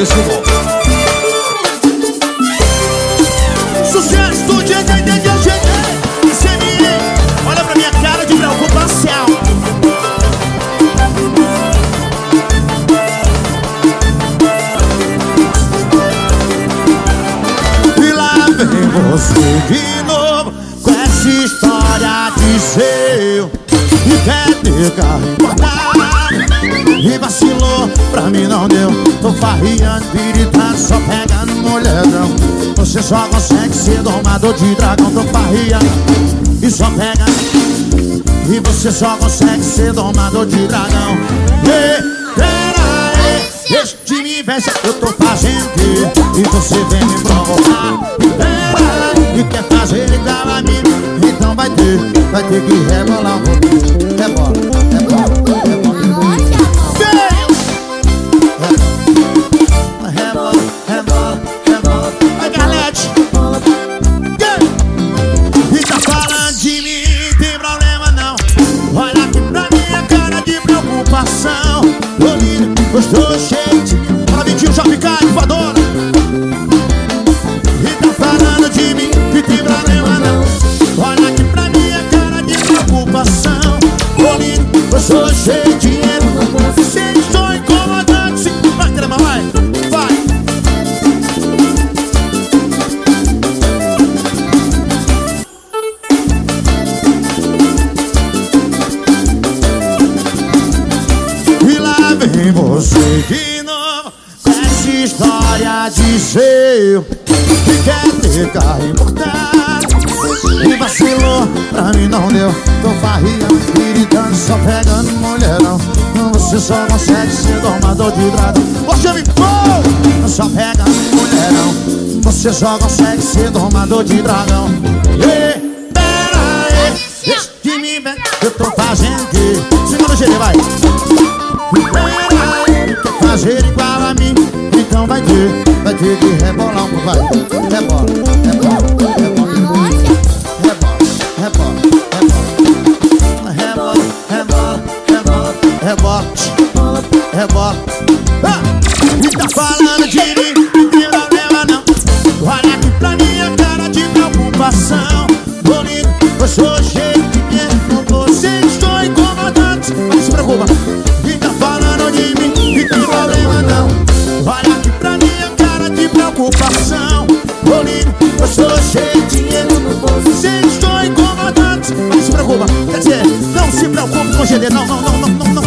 desse mundo. Sucesso dia, dia, dia. Olha pra minha cara de preocupação. E lá vem você de novo com essa história de seu E quer ter carro importado E vacilou, pra mim não deu. Tô farriando, piritando, só pegando mulherão Você só consegue ser domador de dragão Tô farriando. E só pega E você só consegue ser domador de dragão. Ei, pera aí, este me vence Eu tô fazendo e você vem me provocar. Pera e quer fazer igual a mim? Então vai ter, vai ter que rebolar um pouquinho gostou, cheio de Vem você. Novo Com essa história de seu Que quer ter carro importado E vacilou, pra mim não deu. Tô farriando, gritando, só pegando mulherão. Você só consegue ser domador de dragão Hoje me pô. Só pegando mulherão. Você só consegue ser domador de dragão vem, eu tô fazendo que Segura o GD, vai. Fazer igual a mim Então vai ter, vai ter que rebolar um Vai, rebola, rebola, rebola Rebola, rebola, rebola Rebola, rebola, rebola Rebola, rebola ah, E tá falando de preocupação Tô lindo, eu sou cheio de dinheiro no bolso Você estou incomodando Não se preocupa. Quer dizer, não se preocupe com o GD. Não, não, não, não, não,